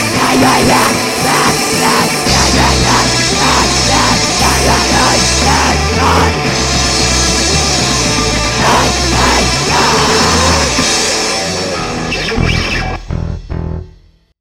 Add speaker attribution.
Speaker 1: yeah, yeah, yeah.